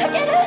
かける